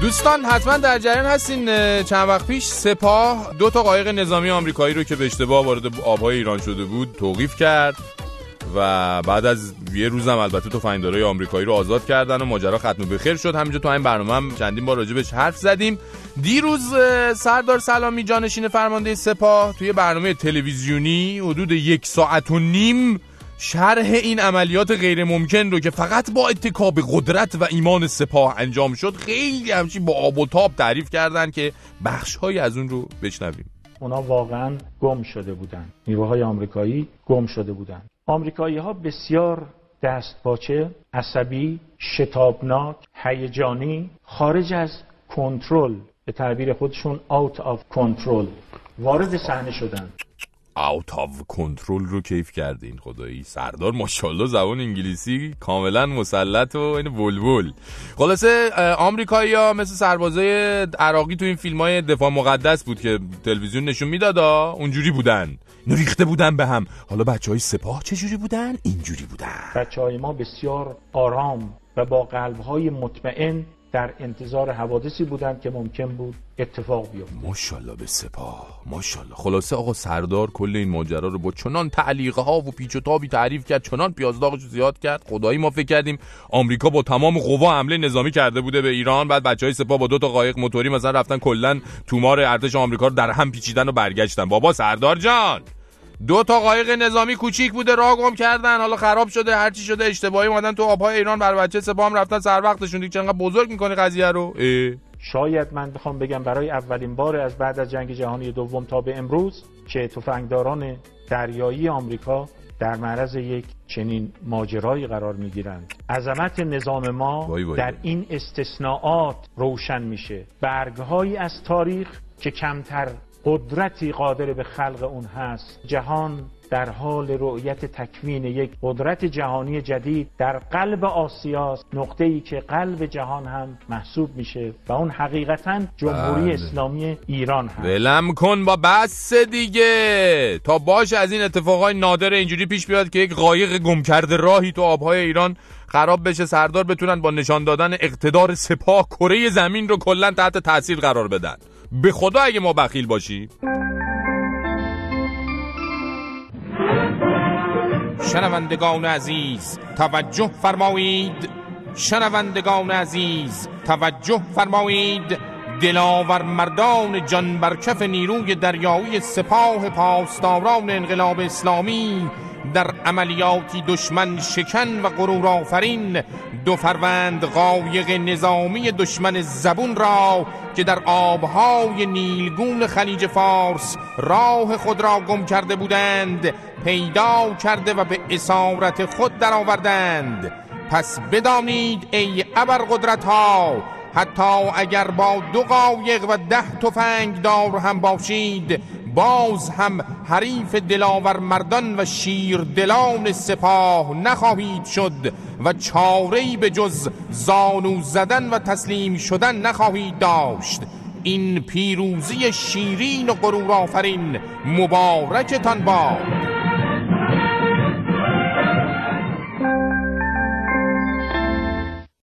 دوستان حتما در جریان هستین چند وقت پیش سپاه دو تا قایق نظامی آمریکایی رو که به اشتباه وارد آبهای ایران شده بود توقیف کرد و بعد از یه روزم البته فایندرهای آمریکایی رو آزاد کردن و ماجرا ختم به خیر شد. همینجا تو این برنامه هم چندین بار راجبش حرف زدیم. دیروز سردار سلامی جانشین فرمانده سپاه توی برنامه تلویزیونی حدود یک ساعت و نیم شرح این عملیات غیر ممکن رو که فقط با اتکاب قدرت و ایمان سپاه انجام شد خیلی همچین با آب و تاب تعریف کردن که بخش از اون رو بشنویم. اونا واقعا گم شده بودن. نیروهای آمریکایی گم شده بودن. آمریکایی ها بسیار دستپاچه عصبی شتابناک هیجانی خارج از کنترل به تعبیر خودشون out of control وارد صحنه شدن. اوت آف کنترل رو کیف کردین خدایی. سردار ماشاءالله زبان انگلیسی کاملا مسلط و این ولول خلاصه آمریکایی‌ها مثل سربازای عراقی تو این فیلم های دفاع مقدس بود که تلویزیون نشون میدادا اونجوری بودن. ریخته بودن به هم. حالا بچه های سپاه چجوری بودن؟ اینجوری بودن. بچه های ما بسیار آرام و با قلب های مطمئن در انتظار حوادثی بودند که ممکن بود اتفاق بیفته. ماشاءالله به سپاه ماشاءالله. خلاصه آقا سردار کل این ماجرا رو با چنان تعلیقه ها و پیچ و تابی تعریف کرد چنان پیازداغش زیاد کرد. خدایی ما فکر کردیم آمریکا با تمام قوا حمله نظامی کرده بوده به ایران بعد بچه های سپاه با دو تا قایق موتوری مثلا رفتن کلا تومار ارتش آمریکا رو در هم پیچیدن و برگشتن. بابا سردار جان! دو تا قایق نظامی کوچیک بوده راه گم کردن حالا خراب شده هر چی شده اشتباهی اومدن تو آبهای ایران بر بچه سپاه هم رفتن سر وقتشون دیگه چقدر بزرگ می‌کنی قضیه رو اه. شاید من بخوام بگم برای اولین بار از بعد از جنگ جهانی دوم تا به امروز که تفنگداران دریایی آمریکا در معرض یک چنین ماجرایی قرار می‌گیرند عظمت نظام ما بای بای در. این استثناءات روشن میشه برگهایی از تاریخ که کمتر قدرتی قادر به خلق اون هست. جهان در حال رؤیت تکوین یک قدرت جهانی جدید در قلب آسیاست. نقطه ای که قلب جهان هم محسوب میشه و اون حقیقتا جمهوری بله. اسلامی ایران هست. ولم کن با بس دیگه. تا باش از این اتفاقای نادر اینجوری پیش بیاد که یک قایق گم کرده راهی تو آبهای ایران خراب بشه سردار بتونن با نشان دادن اقتدار سپاه کره زمین رو کلا تحت تاثیر قرار بدن. به خدا اگه ما بخیل باشیم. شنوندگان عزیز توجه فرمایید. شنوندگان عزیز توجه فرمایید. دلاور مردان جان برکف نیروی دریایی سپاه پاسداران انقلاب اسلامی در عملیاتی دشمن شکن و غرور آفرین دو فروند قایق نظامی دشمن زبون را که در آبهای نیلگون خلیج فارس راه خود را گم کرده بودند پیدا کرده و به اسارت خود درآوردند. پس بدانید ای ابر قدرت ها حتی اگر با دو قایق و ده تفنگ دار هم باشید باز هم حریف دلاور مردان و شیر دلان سپاه نخواهید شد و چاره‌ای به جز زانو زدن و تسلیم شدن نخواهید داشت. این پیروزی شیرین و غرور آفرین مبارکتان باد.